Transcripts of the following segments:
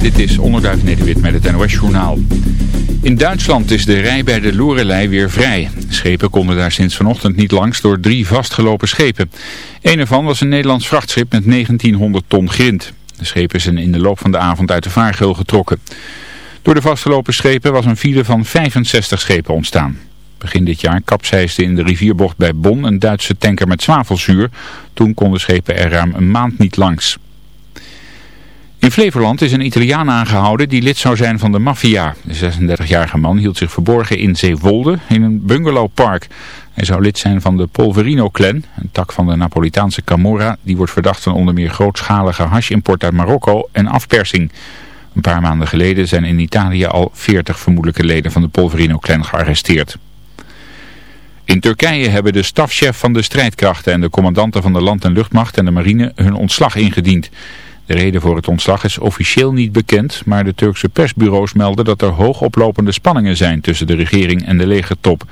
Dit is Onderduif Nederwit met het NOS Journaal. In Duitsland is de rij bij de Lorelei weer vrij. Schepen konden daar sinds vanochtend niet langs door drie vastgelopen schepen. Een ervan was een Nederlands vrachtschip met 1900 ton grind. De schepen zijn in de loop van de avond uit de vaargeul getrokken. Door de vastgelopen schepen was een file van 65 schepen ontstaan. Begin dit jaar kapseisde in de rivierbocht bij Bonn een Duitse tanker met zwavelzuur. Toen konden schepen er ruim een maand niet langs. In Flevoland is een Italiaan aangehouden die lid zou zijn van de maffia. De 36-jarige man hield zich verborgen in Zeewolde in een bungalowpark. Hij zou lid zijn van de Polverino-clan, een tak van de Napolitaanse Camorra... die wordt verdacht van onder meer grootschalige hashimport uit Marokko en afpersing. Een paar maanden geleden zijn in Italië al 40 vermoedelijke leden van de Polverino-clan gearresteerd. In Turkije hebben de stafchef van de strijdkrachten en de commandanten van de land- en luchtmacht en de marine hun ontslag ingediend... De reden voor het ontslag is officieel niet bekend, maar de Turkse persbureaus melden dat er hoogoplopende spanningen zijn tussen de regering en de legertop.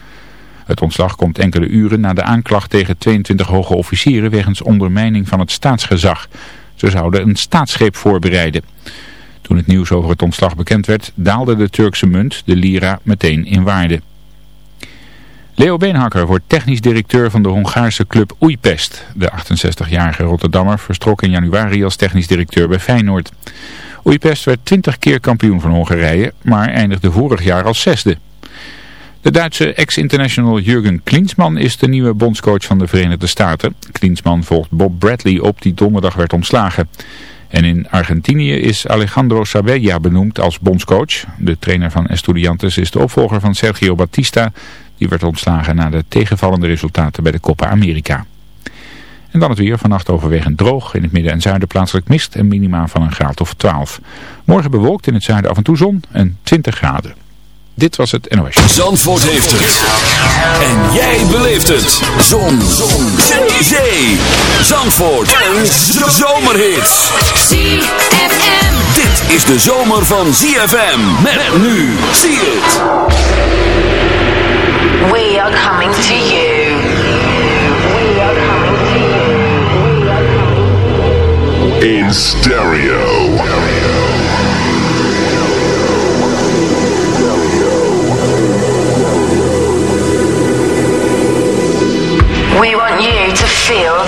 Het ontslag komt enkele uren na de aanklacht tegen 22 hoge officieren wegens ondermijning van het staatsgezag. Ze zouden een staatsgreep voorbereiden. Toen het nieuws over het ontslag bekend werd, daalde de Turkse munt, de lira, meteen in waarde. Leo Beenhakker wordt technisch directeur van de Hongaarse club Oeipest. De 68-jarige Rotterdammer verstrok in januari als technisch directeur bij Feyenoord. Oeipest werd 20 keer kampioen van Hongarije, maar eindigde vorig jaar als zesde. De Duitse ex-international Jurgen Klinsmann is de nieuwe bondscoach van de Verenigde Staten. Klinsmann volgt Bob Bradley op die donderdag werd ontslagen. En in Argentinië is Alejandro Sabella benoemd als bondscoach. De trainer van Estudiantes is de opvolger van Sergio Batista... Die werd ontslagen na de tegenvallende resultaten bij de Copa America. En dan het weer. Vannacht overwegend droog. In het midden en zuiden plaatselijk mist en minima van een graad of 12. Morgen bewolkt in het zuiden af en toe zon en 20 graden. Dit was het NOS. Zandvoort heeft het. En jij beleeft het. Zon. zon. Zee. Zee. Zandvoort. Een zomerhit. ZFM. Dit is de zomer van ZFM. Met nu. Zie het. We are coming to you. in stereo. Feel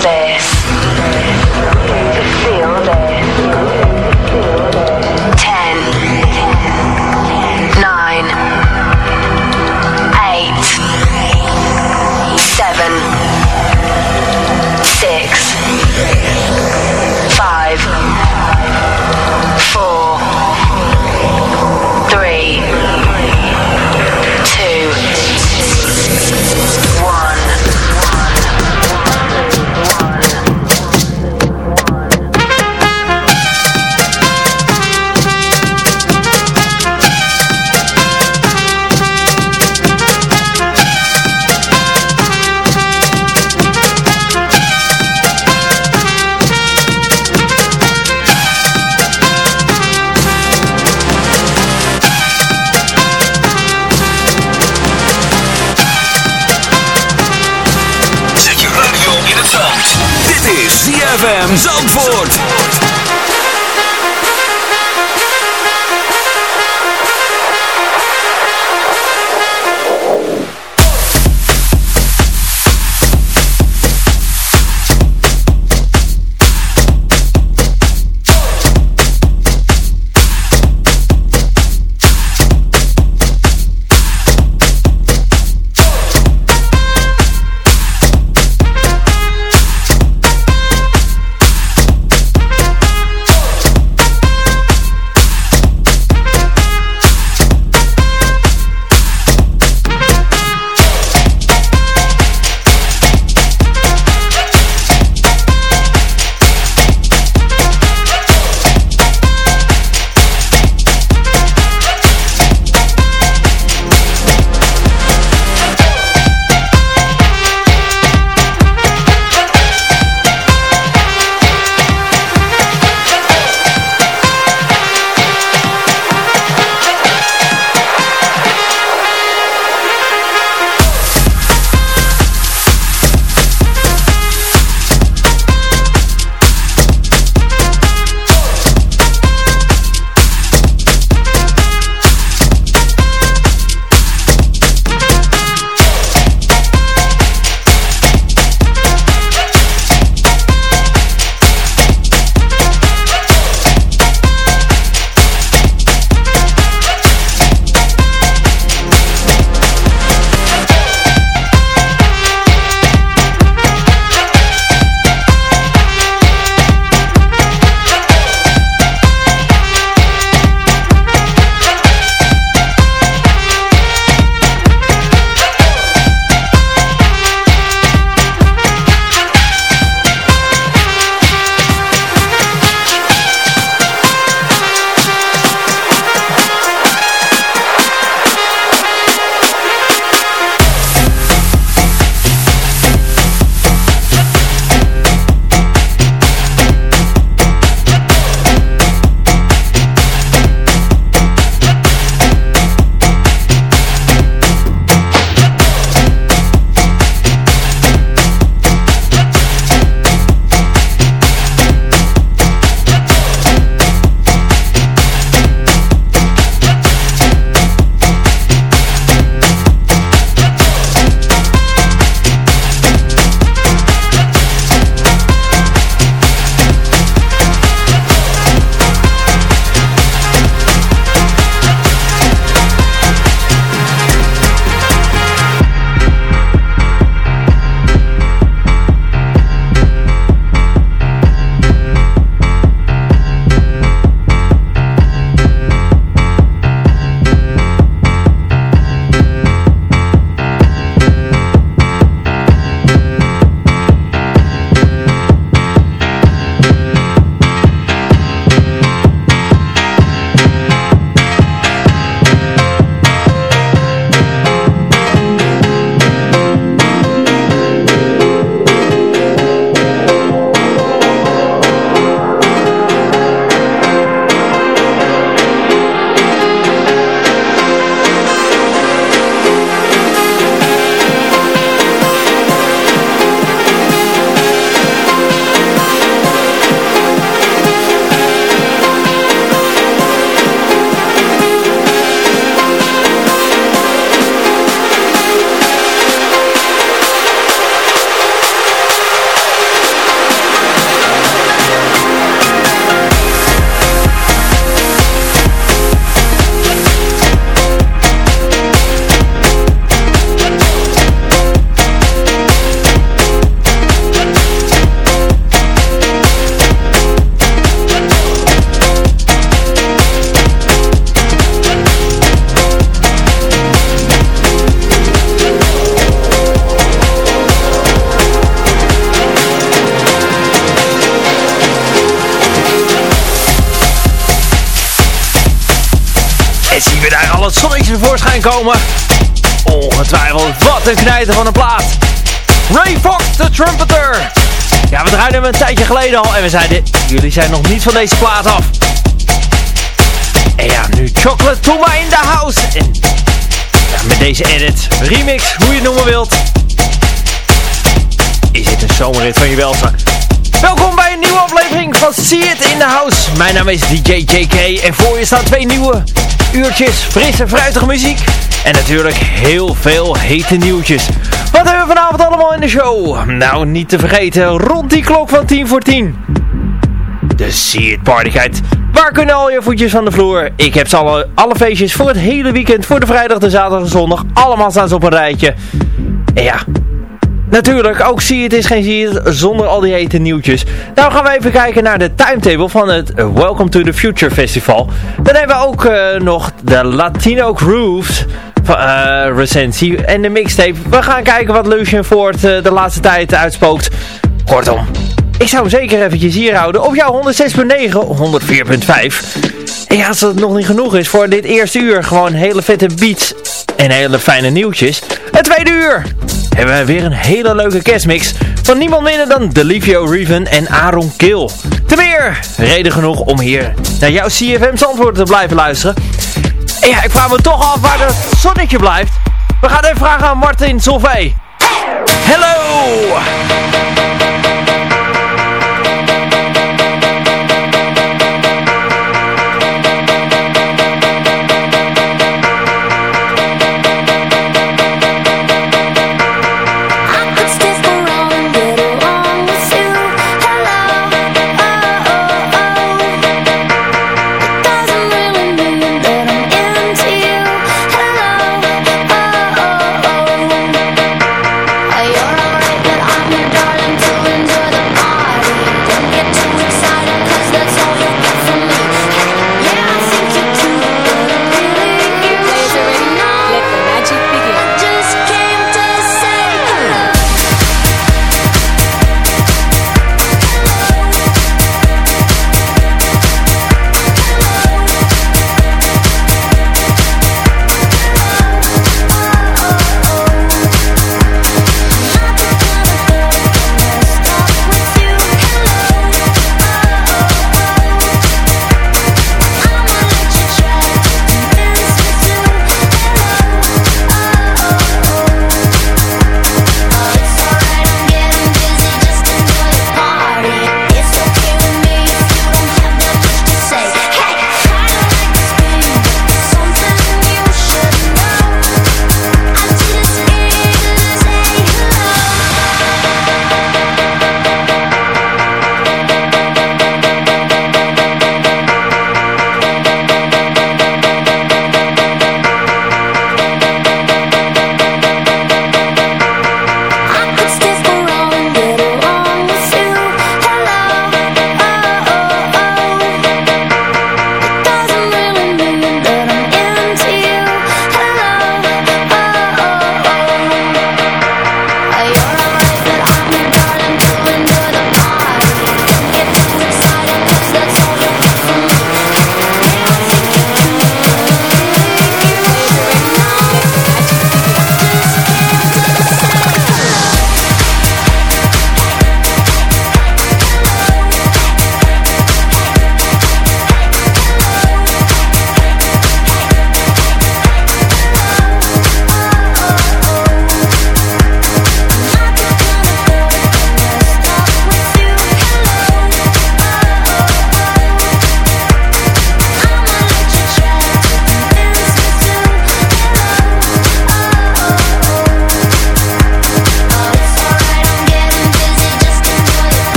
ZFM Zandvoort. Komen. Ongetwijfeld, wat een knijter van een plaat. Ray Fox, de trumpeter. Ja, we draaiden hem een tijdje geleden al en we zeiden, jullie zijn nog niet van deze plaat af. En ja, nu Chocolate Puma in the house. En met deze edit, remix, hoe je het noemen wilt. Is dit een zomerrit van je welste? Welkom bij een nieuwe aflevering van See It in the House. Mijn naam is DJ JK en voor je staan twee nieuwe uurtjes frisse, fruitige muziek. En natuurlijk heel veel hete nieuwtjes. Wat hebben we vanavond allemaal in de show? Nou, niet te vergeten, rond die klok van 10 voor 10. De See It Partykite. Waar kunnen al je voetjes van de vloer? Ik heb ze alle, alle feestjes voor het hele weekend, voor de vrijdag, de zaterdag en zondag. Allemaal staan ze op een rijtje. En ja, Natuurlijk, ook zie je het is geen zie het zonder al die hete nieuwtjes. Nou gaan we even kijken naar de timetable van het Welcome to the Future Festival. Dan hebben we ook uh, nog de Latino Grooves uh, recensie en de mixtape. We gaan kijken wat Lucian Ford uh, de laatste tijd uitspookt. Kortom, ik zou hem zeker eventjes hier houden op jouw 106.9, 104.5. En ja, als het nog niet genoeg is voor dit eerste uur, gewoon hele vette beats en hele fijne nieuwtjes. Het tweede uur hebben we weer een hele leuke kerstmix van niemand minder dan Delivio Reven en Aaron Kill. Te meer reden genoeg om hier naar jouw CFM's antwoorden te blijven luisteren. En ja, ik vraag me toch af waar het zonnetje blijft. We gaan even vragen aan Martin Solvay. Hello!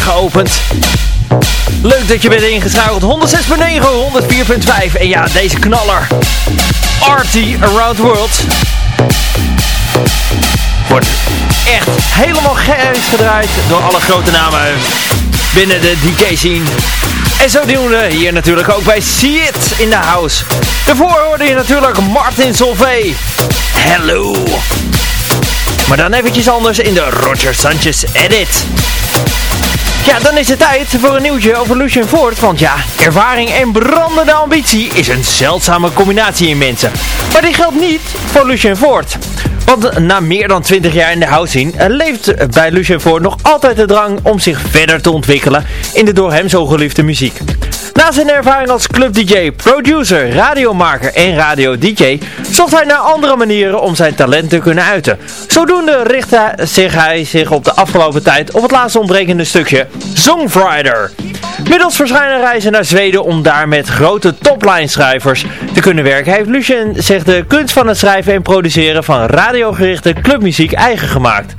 Geopend. Leuk dat je bent ingeschakeld. 106.9, 104.5. En ja, deze knaller. Arty Around World. Wordt echt helemaal geest gedraaid door alle grote namen binnen de DJ-scene. En zo we hier natuurlijk ook bij See It in the House. Daarvoor hoorde je natuurlijk Martin Solvay. Hello. Maar dan eventjes anders in de Roger Sanchez edit. Ja, dan is het tijd voor een nieuwtje over Lucien Ford. Want ja, ervaring en brandende ambitie is een zeldzame combinatie in mensen. Maar die geldt niet voor Lucien Ford. Want na meer dan 20 jaar in de housing leeft bij Lucien Ford nog altijd de drang om zich verder te ontwikkelen in de door hem zo geliefde muziek. Na zijn ervaring als club-dj, producer, radiomaker en radio-dj zocht hij naar andere manieren om zijn talent te kunnen uiten. Zodoende richtte zich hij zich op de afgelopen tijd op het laatste ontbrekende stukje Songwriter. Middels verschijnen reizen naar Zweden om daar met grote topline schrijvers te kunnen werken heeft Lucien zich de kunst van het schrijven en produceren van radiogerichte clubmuziek eigen gemaakt.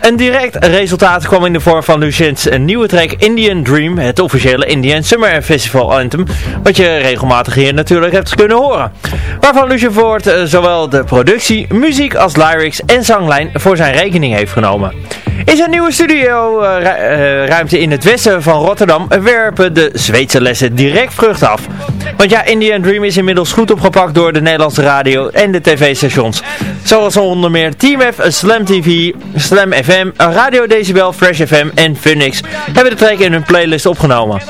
Een direct resultaat kwam in de vorm van Lucien's nieuwe track Indian Dream, het officiële Indian Summer Festival Anthem, wat je regelmatig hier natuurlijk hebt kunnen horen. Waarvan Lucien Voort uh, zowel de productie, muziek als lyrics en zanglijn voor zijn rekening heeft genomen. In zijn nieuwe studio uh, ruimte in het westen van Rotterdam werpen de Zweedse lessen direct vrucht af. Want ja, Indian Dream is inmiddels goed opgepakt door de Nederlandse radio en de tv-stations. Zoals onder meer Team F, Slam TV, Slam FM, Radio Decibel, Fresh FM en Phoenix hebben de track in hun playlist opgenomen.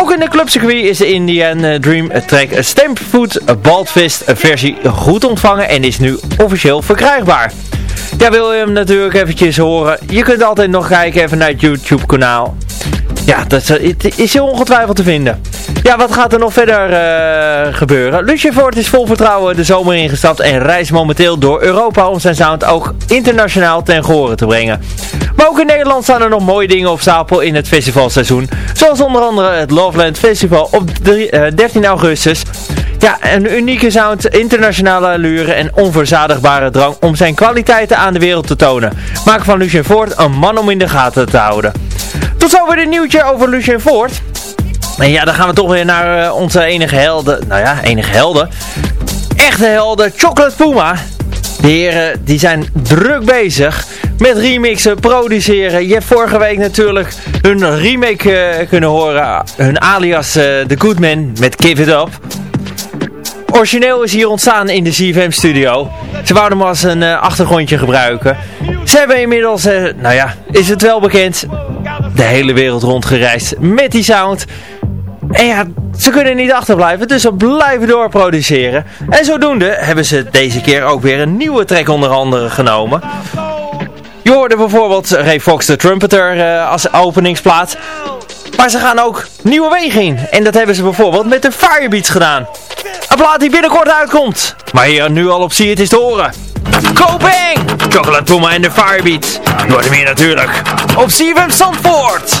Ook in de clubcircuit is de Indian Dream track Stampfoot Baldfist versie goed ontvangen en is nu officieel verkrijgbaar. Ja, wil je hem natuurlijk eventjes horen? Je kunt altijd nog kijken even naar het YouTube kanaal. Ja, dat is heel ongetwijfeld te vinden. Ja, wat gaat er nog verder uh, gebeuren? Lucien Voort is vol vertrouwen de zomer ingestapt en reist momenteel door Europa om zijn sound ook internationaal ten gehore te brengen. Maar ook in Nederland staan er nog mooie dingen op stapel in het festivalseizoen. Zoals onder andere het Loveland Festival op 13 augustus. Ja, een unieke sound, internationale allure en onverzadigbare drang om zijn kwaliteiten aan de wereld te tonen. Maken van Lucien Voort een man om in de gaten te houden. Tot zover dit nieuwtje over Lucien Voort. En ja, dan gaan we toch weer naar uh, onze enige helden. Nou ja, enige helden. Echte helden, Chocolate Puma. De heren die zijn druk bezig met remixen, produceren. Je hebt vorige week natuurlijk hun remake uh, kunnen horen. Hun alias uh, The Good Man met Give It Up. Origineel is hier ontstaan in de CFM studio. Ze wouden hem als een uh, achtergrondje gebruiken. Ze hebben inmiddels, uh, nou ja, is het wel bekend, de hele wereld rondgereisd met die sound. En ja, ze kunnen niet achterblijven, dus ze blijven doorproduceren. En zodoende hebben ze deze keer ook weer een nieuwe track onder andere genomen. Je hoorde bijvoorbeeld Ray Fox de Trumpeter uh, als openingsplaat. Maar ze gaan ook nieuwe wegen in. En dat hebben ze bijvoorbeeld met de Firebeats gedaan. Een plaat die binnenkort uitkomt. Maar hier nu al op zie het is te horen. Coping! Chocolate Puma en de Firebeats. Door meer natuurlijk. Op CFM Zandvoort.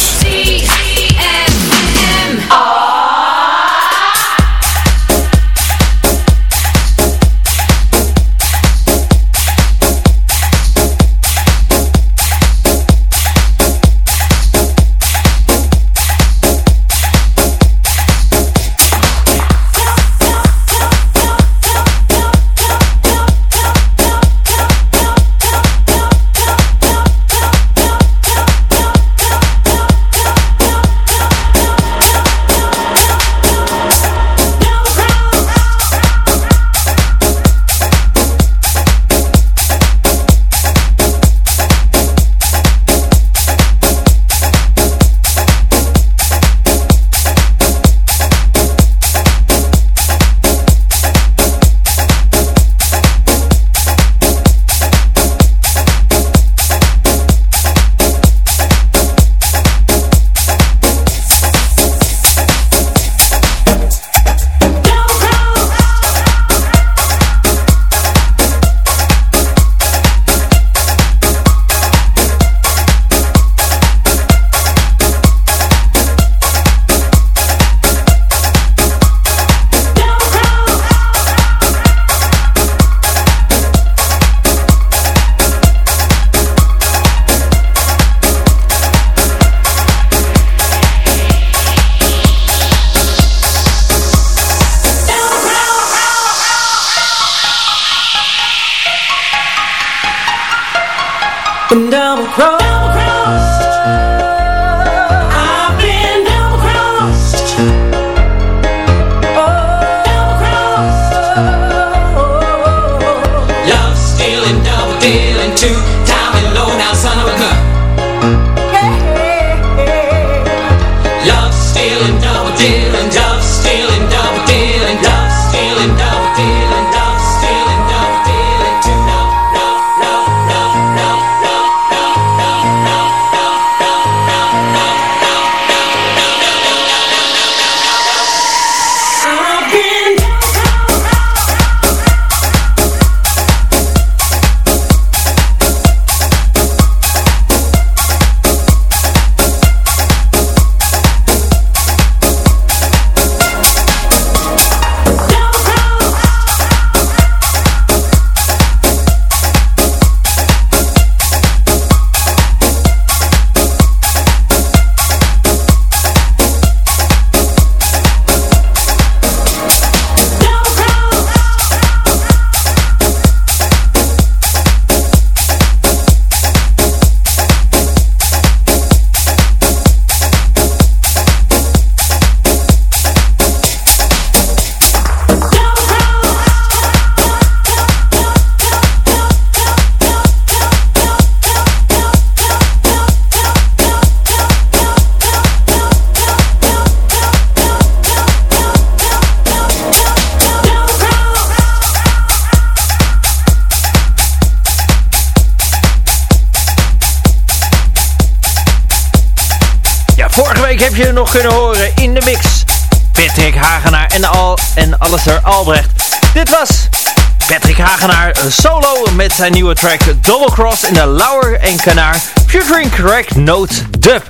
Met zijn nieuwe track Double Cross in de Lauwer en Kanaar. Featuring Correct Note Dub.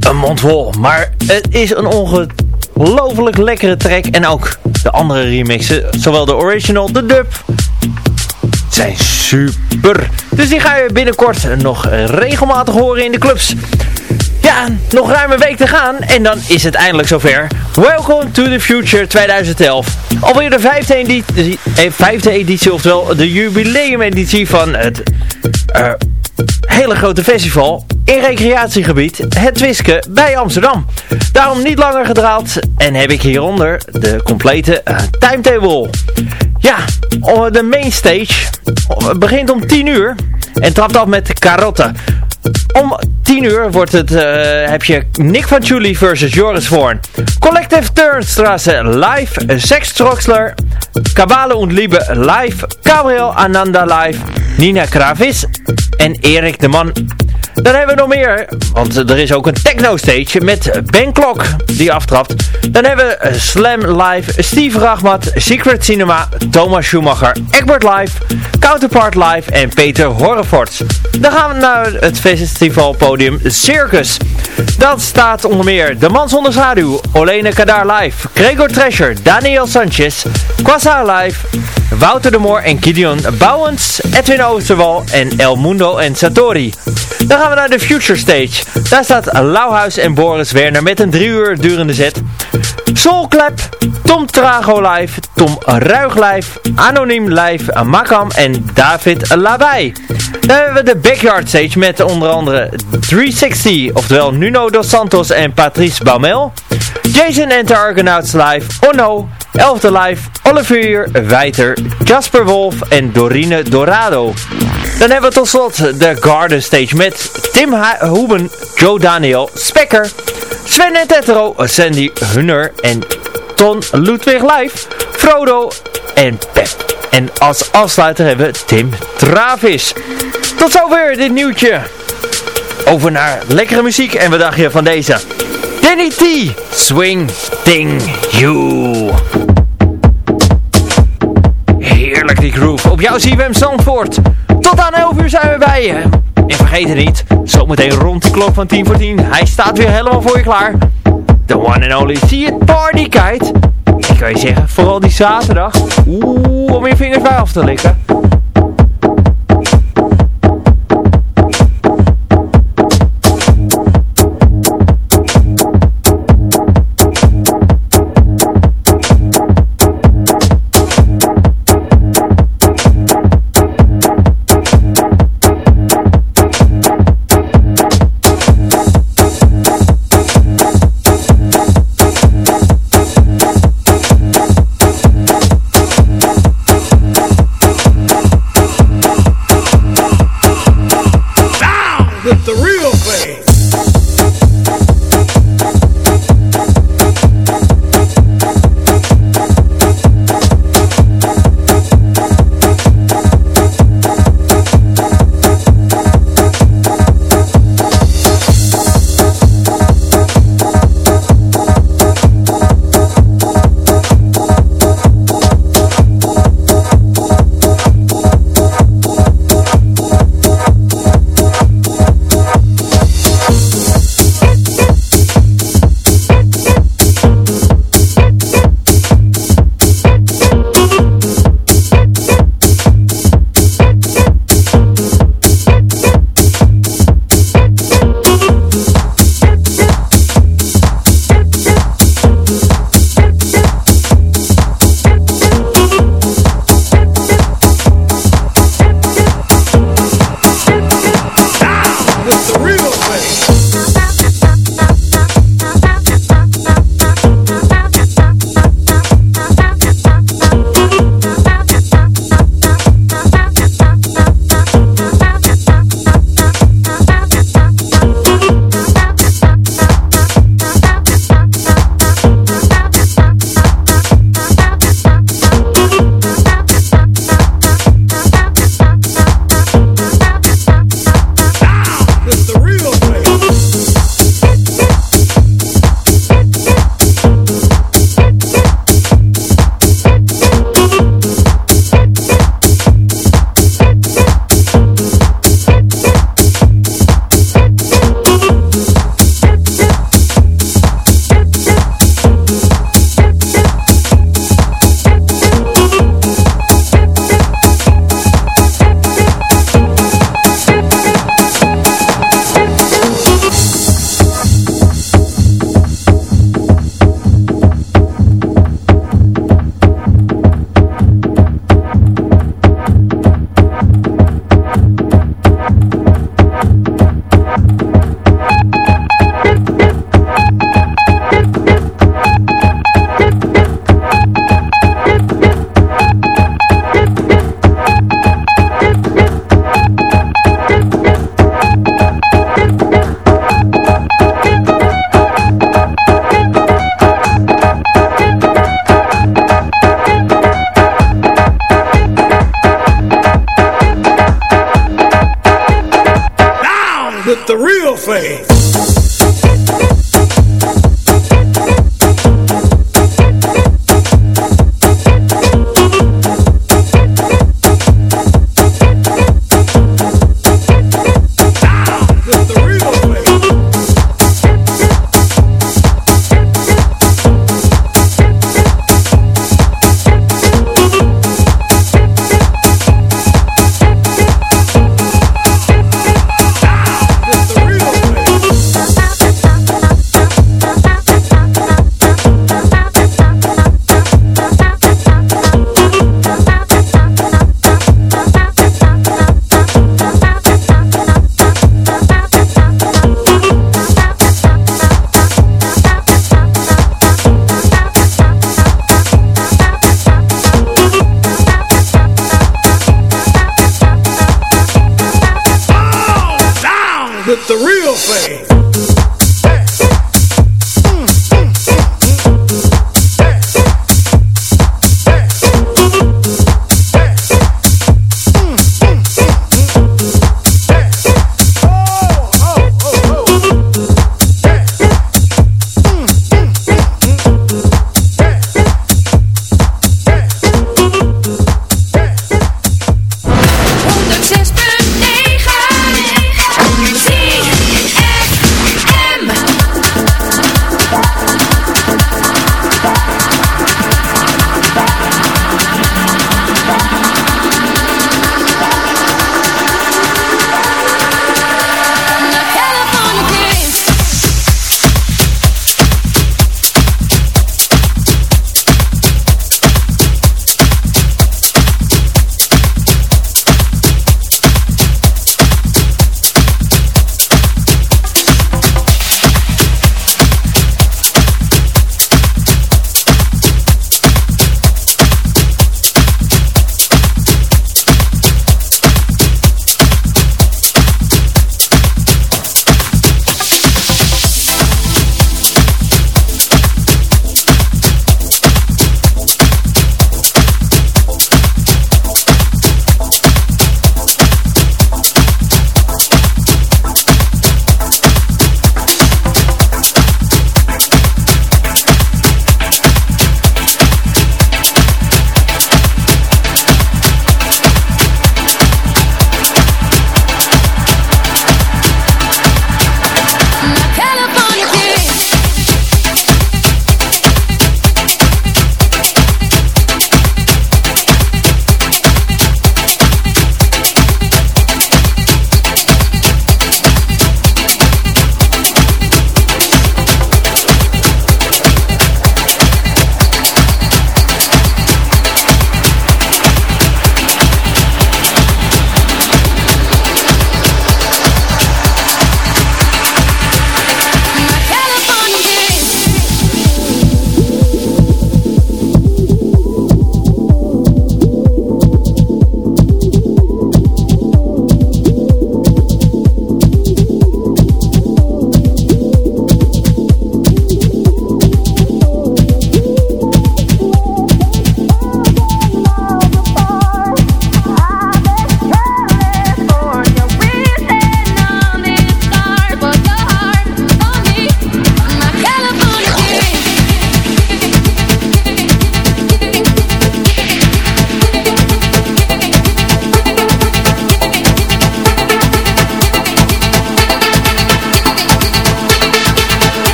Een mond vol, maar het is een ongelooflijk lekkere track. En ook de andere remixen, zowel de original, de dub, zijn super. Dus die ga je binnenkort nog regelmatig horen in de clubs. Ja, nog ruim een week te gaan en dan is het eindelijk zover. Welcome to the Future 2011. Alweer de vijfde editie, eh, editie oftewel de jubileumeditie van het uh, hele grote festival in recreatiegebied Het Twiske bij Amsterdam. Daarom niet langer gedraald en heb ik hieronder de complete uh, timetable. Ja, de main stage begint om 10 uur en trapt af met Carotte. Om 10 uur wordt het, uh, heb je Nick van Julie versus Joris Voorn. Collective Turnstrasse live. Sex Troxler. Kabale und Liebe live. Gabriel Ananda live. Nina Kravis. En Erik de Man Dan hebben we nog meer, want er is ook een techno stage met Ben Klok die aftrapt. Dan hebben we Slam Live, Steve Rachmat, Secret Cinema, Thomas Schumacher, Egbert Live, Counterpart Live en Peter Horreforts. Dan gaan we naar het festivalpodium Circus. Dat staat onder meer De Man Zonder Schaduw, Olene Kadar Live, Gregor Treasure, Daniel Sanchez, Quasar Live, Wouter de Moor en Gideon Bouwens, Edwin Oosterwal en El Mundo en Satori. We naar de Future Stage. Daar staat Lauhuis en Boris Werner met een drie uur durende set. Soulclap, Tom Trago live, Tom Ruig live, Anoniem live, Makam en David Labai. Dan hebben we de Backyard Stage met onder andere 360, oftewel Nuno Dos Santos en Patrice Baumel. Jason and the Argonauts live, Ono, Elfde live, Olivier Wijter, Jasper Wolf en Dorine Dorado. Dan hebben we tot slot de Garden Stage met Tim Hoeben, Joe Daniel, Spekker, Sven en Tetro, Sandy Hunner en Ton Ludwig Live, Frodo en Pep. En als afsluiter hebben we Tim Travis. Tot zover dit nieuwtje. Over naar lekkere muziek en wat dacht je van deze? Danny T, Swing Thing You. Heerlijk die groove op jouw CWM Zandvoort. Tot aan 11 uur zijn we bij je. En vergeet het niet, zometeen rond de klok van 10 voor 10. Hij staat weer helemaal voor je klaar. The one and only See It Party Kite. Ik kan je zeggen, vooral die zaterdag. Oeh, om je vingers bij af te likken.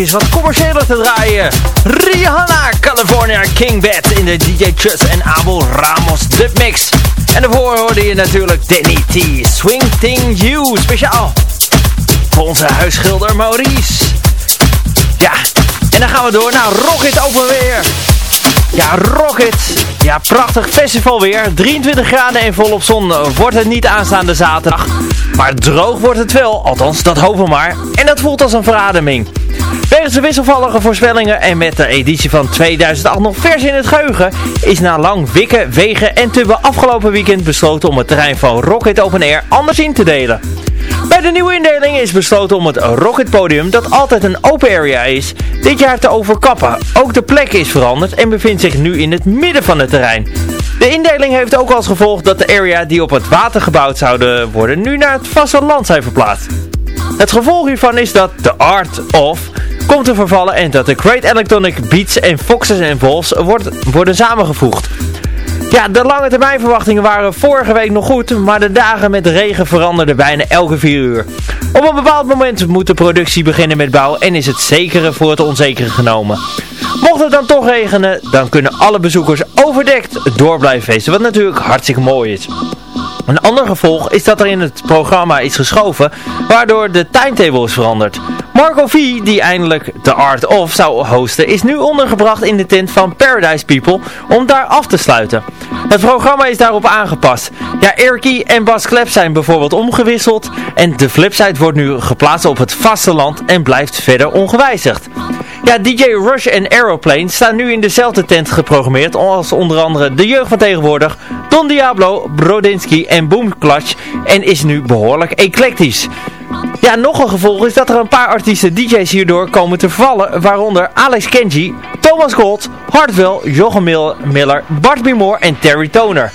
Eventjes wat commerciëler te draaien. Rihanna, California King Bed in de DJ Chus en Abel Ramos Mix. En daarvoor hoorde je natuurlijk Danny T, Swing Thing You, speciaal voor onze huisschilder Maurice. Ja, en dan gaan we door naar Rocket Open Weer. Ja, Rocket. Ja, prachtig festival weer. 23 graden en volop zon wordt het niet aanstaande zaterdag. Maar droog wordt het wel, althans dat hopen we maar. En dat voelt als een verademing. Wegens de wisselvallige voorspellingen en met de editie van 2008 nog vers in het geheugen, is na lang wikken, wegen en tubben afgelopen weekend besloten om het terrein van Rocket Open Air anders in te delen. Bij de nieuwe indeling is besloten om het Rocket Podium, dat altijd een open area is, dit jaar te overkappen. Ook de plek is veranderd en bevindt zich nu in het midden van het terrein. De indeling heeft ook als gevolg dat de area die op het water gebouwd zouden worden nu naar het vasteland zijn verplaatst. Het gevolg hiervan is dat de Art of komt te vervallen en dat de Great Electronic Beats en Foxes en Wolves worden samengevoegd. Ja, de lange termijn verwachtingen waren vorige week nog goed, maar de dagen met regen veranderden bijna elke vier uur. Op een bepaald moment moet de productie beginnen met bouwen en is het zekere voor het onzekere genomen. Mocht het dan toch regenen, dan kunnen alle bezoekers overdekt door blijven feesten, wat natuurlijk hartstikke mooi is. Een ander gevolg is dat er in het programma is geschoven, waardoor de timetable is veranderd. Marco V, die eindelijk The Art Of zou hosten, is nu ondergebracht in de tent van Paradise People om daar af te sluiten. Het programma is daarop aangepast. Ja, Erky en Bas Klep zijn bijvoorbeeld omgewisseld en de flipside wordt nu geplaatst op het vasteland en blijft verder ongewijzigd. Ja, DJ Rush en Aeroplane staan nu in dezelfde tent geprogrammeerd als onder andere de jeugd van tegenwoordig, Don Diablo, Brodinski en Boom Clutch en is nu behoorlijk eclectisch. Ja, nog een gevolg is dat er een paar artiesten DJ's hierdoor komen te vallen, waaronder Alex Kenji, Thomas Gold, Hartwell, Jochem Miller, Bart Bimore en Terry Toner.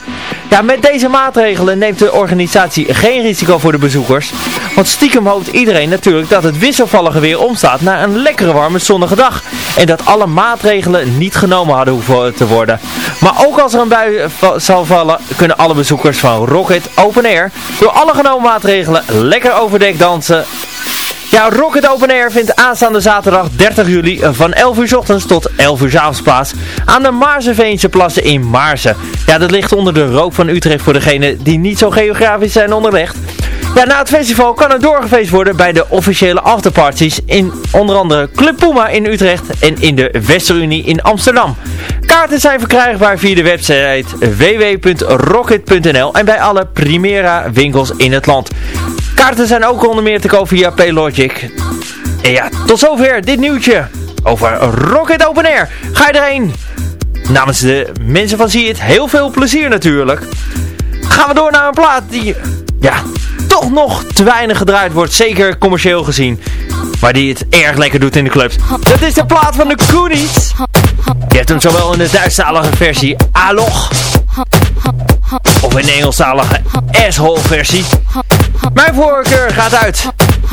Ja, met deze maatregelen neemt de organisatie geen risico voor de bezoekers. Want stiekem hoopt iedereen natuurlijk dat het wisselvallige weer omstaat naar een lekkere warme zonnige dag. En dat alle maatregelen niet genomen hadden hoeven te worden. Maar ook als er een bui zal vallen, kunnen alle bezoekers van Rocket Open Air door alle genomen maatregelen lekker overdekt dansen ja, Rocket Open Air vindt aanstaande zaterdag 30 juli van 11 uur ochtends tot 11 uur avonds plaats aan de Maarseveense plassen in Maarsen. Ja, dat ligt onder de rook van Utrecht voor degenen die niet zo geografisch zijn onderlegd. Ja, na het festival kan er doorgefeest worden bij de officiële afterparties in onder andere Club Puma in Utrecht en in de Westerunie in Amsterdam. Kaarten zijn verkrijgbaar via de website www.rocket.nl en bij alle Primera winkels in het land. Kaarten zijn ook onder meer te koop via Paylogic. En ja, tot zover dit nieuwtje over Rocket Open Air. Ga je erheen? Namens de mensen van Zie het heel veel plezier natuurlijk. Gaan we door naar een plaat die, ja, toch nog te weinig gedraaid wordt. Zeker commercieel gezien. Maar die het erg lekker doet in de clubs. Dat is de plaat van de Koenies. Je hebt hem zowel in de Duitsstalige versie Alog. Of in de Engelstalige Asshole versie. Mijn voorkeur gaat uit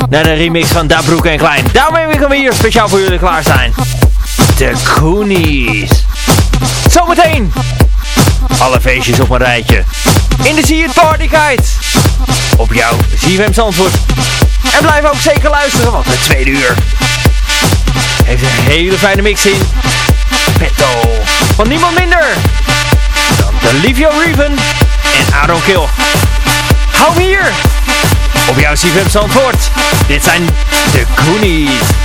naar de remix van Dabroek en Klein. Daarmee kunnen we hier speciaal voor jullie klaar zijn. De Koenies. Zometeen. Alle feestjes op een rijtje. In de See Party Guide. Op jouw ZFM Zandvoort. En blijf ook zeker luisteren, want het tweede uur heeft een hele fijne mix in. Petto. Van niemand minder de Livio Reven en Aaron Kill. Hou hier op jouw CFM Zandvoort. Dit zijn de Koenies.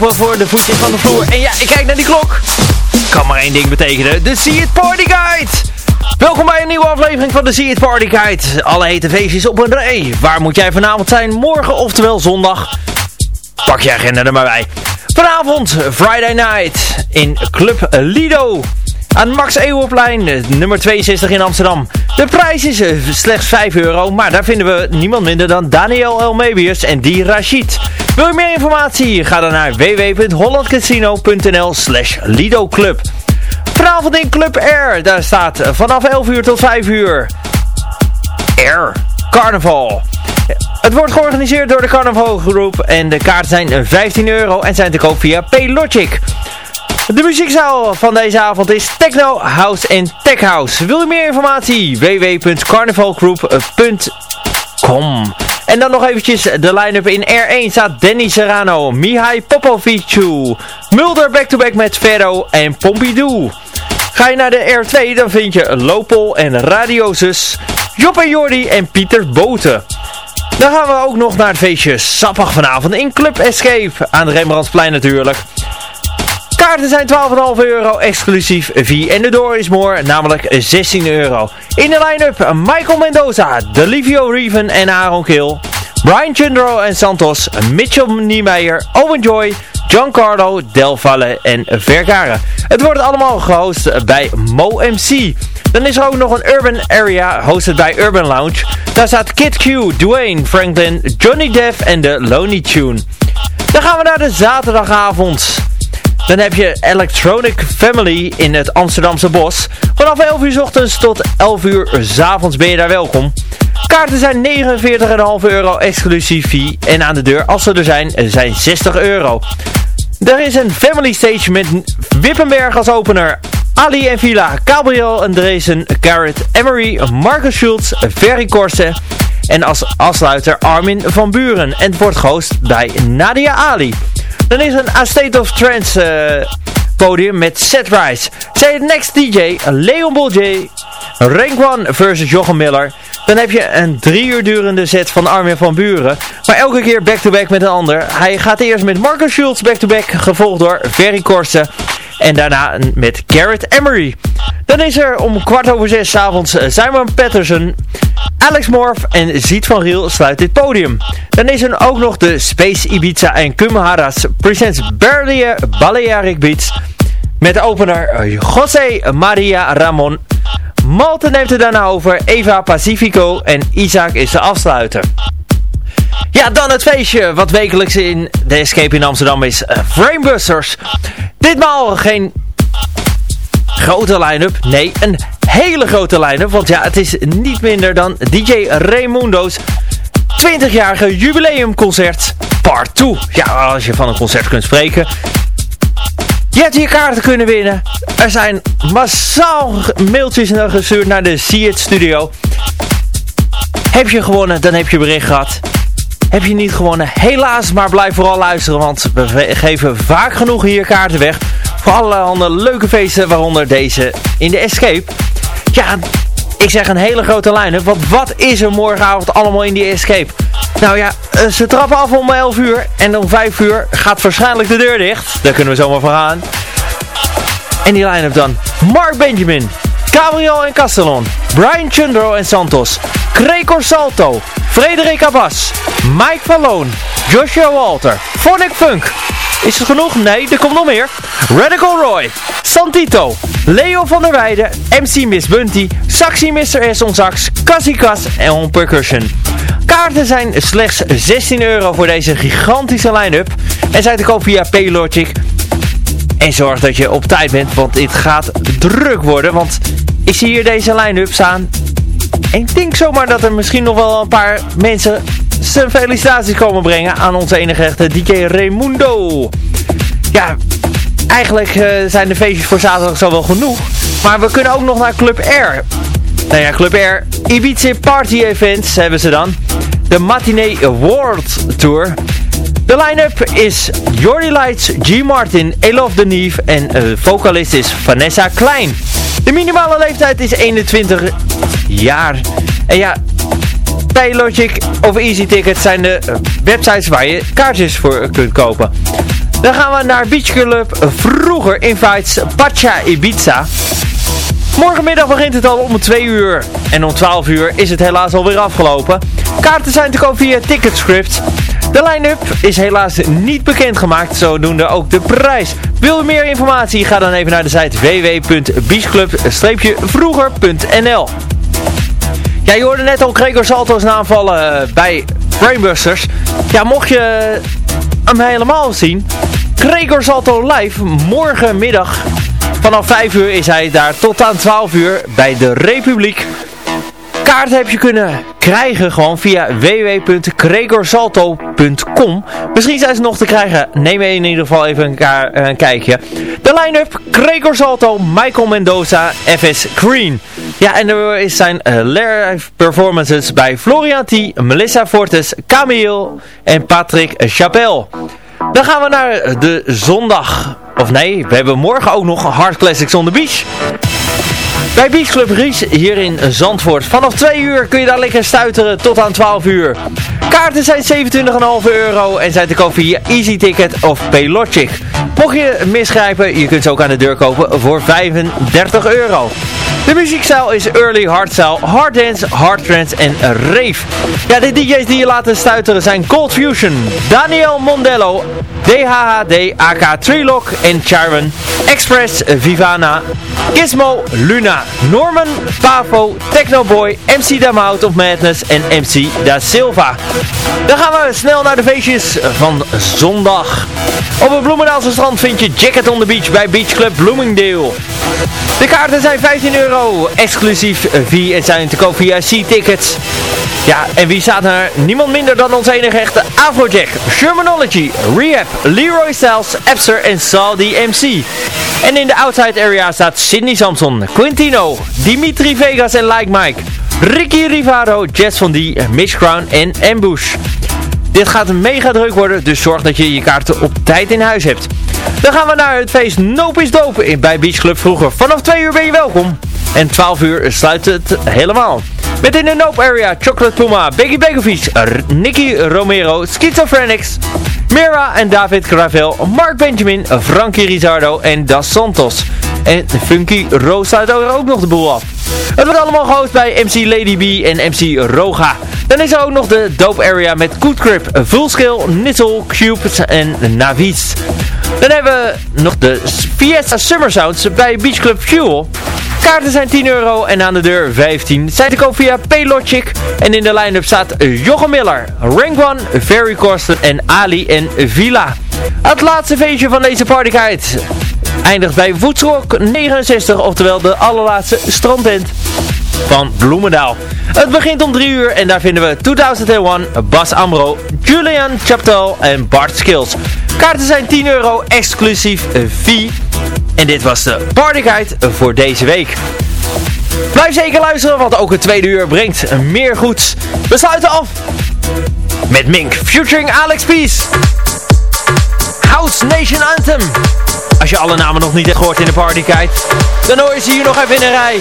Voor de voetjes van de vloer. En ja, ik kijk naar die klok. Kan maar één ding betekenen. De See It Party Guide. Welkom bij een nieuwe aflevering van de See It Party Guide. Alle hete feestjes op een rij. Waar moet jij vanavond zijn? Morgen, oftewel zondag. Pak je agenda er maar bij. Vanavond, Friday Night, in Club Lido. Aan Max Eeuwoplein, nummer 62 in Amsterdam. De prijs is eh, slechts 5 euro, maar daar vinden we niemand minder dan Daniel Elmebius en die Rashid. Wil je meer informatie? Ga dan naar www.hollandcasino.nl slash Lido Club. Vanavond in Club Air, daar staat vanaf 11 uur tot 5 uur. Air Carnaval. Het wordt georganiseerd door de Carnavalgroep en de kaarten zijn 15 euro en zijn te koop via Paylogic. De muziekzaal van deze avond is Techno, House en Tech House. Wil je meer informatie? www.carnavalgroup.com En dan nog eventjes de line-up in R1 staat Danny Serrano, Mihai Popovicu, Mulder back-to-back met Ferro en Pompidou. Ga je naar de R2 dan vind je Lopol en Radiosus, Job en Jordi en Pieter Boten. Dan gaan we ook nog naar het feestje Sappig vanavond in Club Escape aan de Rembrandtsplein natuurlijk. Kaarten zijn 12,5 euro, exclusief Vie en de Door is more, namelijk 16 euro. In de line-up Michael Mendoza, Delivio Reven en Aaron Kill. Brian Chundro en Santos, Mitchell Niemeyer, Owen Joy, Giancarlo, Del Valle en Vergara. Het wordt allemaal gehost bij Mo MC. Dan is er ook nog een urban area, hosted bij Urban Lounge. Daar staat Kid Q, Dwayne, Franklin, Johnny Depp en de Lonely Tune. Dan gaan we naar de zaterdagavond. Dan heb je Electronic Family in het Amsterdamse Bos. Vanaf 11 uur ochtends tot 11 uur s avonds ben je daar welkom. Kaarten zijn 49,5 euro exclusief. En aan de deur, als ze er zijn, zijn 60 euro. Er is een family stage met Wippenberg als opener. Ali en Villa, Gabriel Andresen, Garrett Emery, Marcus Schultz, Ferry Korsen en als afsluiter Armin van Buren. En het wordt gehost bij Nadia Ali. Dan is een State of Trance uh, podium met Set Rise. Zij next DJ, Leon Bolje, Rank One versus Jochem Miller. Dan heb je een drie uur durende set van Armin van Buren. Maar elke keer back-to-back met een ander. Hij gaat eerst met Marcus Schultz back-to-back, gevolgd door Ferry Korsen. En daarna met Garrett Emery. Dan is er om kwart over zes avonds eh, Simon Patterson, Alex Morf en Ziet van Riel sluit dit podium. Dan is er ook nog de Space Ibiza en Kumharas Presents Balearic Beats. Met opener eh, José Maria Ramon. Malte neemt het daarna over, Eva Pacifico en Isaac is de afsluiter. Ja, dan het feestje wat wekelijks in de Escape in Amsterdam is. Uh, Framebusters. Ditmaal geen grote line-up. Nee, een hele grote line-up. Want ja, het is niet minder dan DJ Raimundo's 20-jarige jubileumconcert part 2. Ja, als je van een concert kunt spreken. Je hebt hier kaarten kunnen winnen. Er zijn massaal mailtjes gestuurd naar de See It Studio. Heb je gewonnen, dan heb je bericht gehad. Heb je niet gewonnen, helaas, maar blijf vooral luisteren, want we geven vaak genoeg hier kaarten weg. Voor allerhande leuke feesten, waaronder deze in de Escape. Ja, ik zeg een hele grote lijn, want wat is er morgenavond allemaal in die Escape? Nou ja, eh, ze trappen af om 11 uur en om 5 uur gaat waarschijnlijk de deur dicht. Daar kunnen we zomaar van gaan. En die line-up dan. Mark Benjamin, Gabriel en Castellon, Brian Chundro en Santos, Gregor Salto, Frederik Abbas, Mike van Loon, Joshua Walter, Phonic Funk. Is het genoeg? Nee, er komt nog meer. Radical Roy, Santito, Leo van der Weijden, MC Miss Bunty, Saxi Mr. S on sax, Cassie Cas en on percussion. Kaarten zijn slechts 16 euro voor deze gigantische line-up en zijn te koop via Paylogic. En zorg dat je op tijd bent, want dit gaat druk worden, want ik zie hier deze line-up staan. En ik denk zomaar dat er misschien nog wel een paar mensen zijn felicitaties komen brengen aan onze enige echte DJ Raimundo. Ja, eigenlijk uh, zijn de feestjes voor zaterdag zo wel genoeg. Maar we kunnen ook nog naar Club Air. Nou ja, Club Air Ibiza Party Events hebben ze dan. De Matinee World Tour. De line-up is Jordi Lights, G. Martin, Elof de Nief en uh, vocalist is Vanessa Klein. De minimale leeftijd is 21 jaar. En ja, Paylogic of Easy Ticket zijn de websites waar je kaartjes voor kunt kopen. Dan gaan we naar Beach Club Vroeger Invites Pacha Ibiza. Morgenmiddag begint het al om 2 uur. En om 12 uur is het helaas alweer afgelopen. Kaarten zijn te koop via Ticketscript. De line-up is helaas niet bekendgemaakt, zodoende ook de prijs. Wil je meer informatie? Ga dan even naar de site www.beachclub-vroeger.nl Ja, je hoorde net al Gregor Salto's naam vallen eh, bij Brainbusters. Ja, mocht je hem helemaal zien... Gregor Salto live morgenmiddag Vanaf 5 uur is hij daar tot aan 12 uur bij de Republiek. Kaart heb je kunnen krijgen gewoon via www.gregorsalto.com. Misschien zijn ze nog te krijgen. Neem in ieder geval even een, een kijkje. De line-up Gregor Salto, Michael Mendoza, FS Green. Ja, en er zijn uh, live performances bij Florian T, Melissa Fortes, Camille en Patrick Chapelle. Dan gaan we naar de zondag. Of nee, we hebben morgen ook nog Hard Classics on the Beach. Bij Beach Club Ries hier in Zandvoort. Vanaf 2 uur kun je daar lekker stuiteren tot aan 12 uur. Kaarten zijn 27,5 euro en zijn te koop via Easy Ticket of Paylogic. Mocht je misgrijpen, je kunt ze ook aan de deur kopen voor 35 euro. De muziekstijl is early hardstyle, hard dance, hard trance en rave. Ja, de DJ's die je laten stuiteren zijn Cold Fusion, Daniel Mondello, DHHD, AK Trilog en Chiron, Express, Vivana, Gizmo, Luna, Norman, Pavo, Technoboy, MC Damout of Madness en MC Da Silva. Dan gaan we snel naar de feestjes van zondag. Op het Bloemendaalse strand vind je Jacket on the Beach bij Beach Club Bloomingdale. De kaarten zijn 15 euro, exclusief via en zijn te koop via C-Tickets. Ja, en wie staat er? Niemand minder dan onze enige echte Afrojack, Shermanology, Rehab, Leroy Styles, Epster en Saldi MC. En in de outside area staat Sidney Samson, Quintino, Dimitri Vegas en Like Mike, Ricky Rivaro, Jess van D, Mitch Crown en Ambush. Dit gaat mega druk worden, dus zorg dat je je kaarten op tijd in huis hebt. Dan gaan we naar het feest Nope is Dope bij Beach Club vroeger. Vanaf 2 uur ben je welkom. En 12 uur sluit het helemaal. Met in de Nope Area Chocolate Puma, Becky Begovic, Nicky Romero, Schizophrenics, Mira en David Gravel, Mark Benjamin, Frankie Rizardo en Das Santos. En Funky Rose sluit ook nog de boel af. Het wordt allemaal gehost bij MC Lady B en MC Roga. Dan is er ook nog de Dope Area met Good Grip, Fullscale, Nitzel, Cube en Navis. Dan hebben we nog de Fiesta Summer Sounds bij Beach Club Fuel. Kaarten zijn 10 euro en aan de deur 15. Zij te koop via Paylogic. En in de line-up staat Jochem Miller, Rank One, Ferry Corsten en Ali en Villa. Het laatste feestje van deze partyguide eindigt bij Voedselrock 69, oftewel de allerlaatste strandtent van Bloemendaal. Het begint om 3 uur en daar vinden we 2001, Bas Amro, Julian Chaptel en Bart Skills. Kaarten zijn 10 euro, exclusief fee. En dit was de partyguide voor deze week. Blijf zeker luisteren, want ook het tweede uur brengt meer goeds. We sluiten af met Mink, featuring Alex Peace. House Nation Anthem. Als je alle namen nog niet hebt gehoord in de partyguide, dan hoor je ze hier nog even in een rij.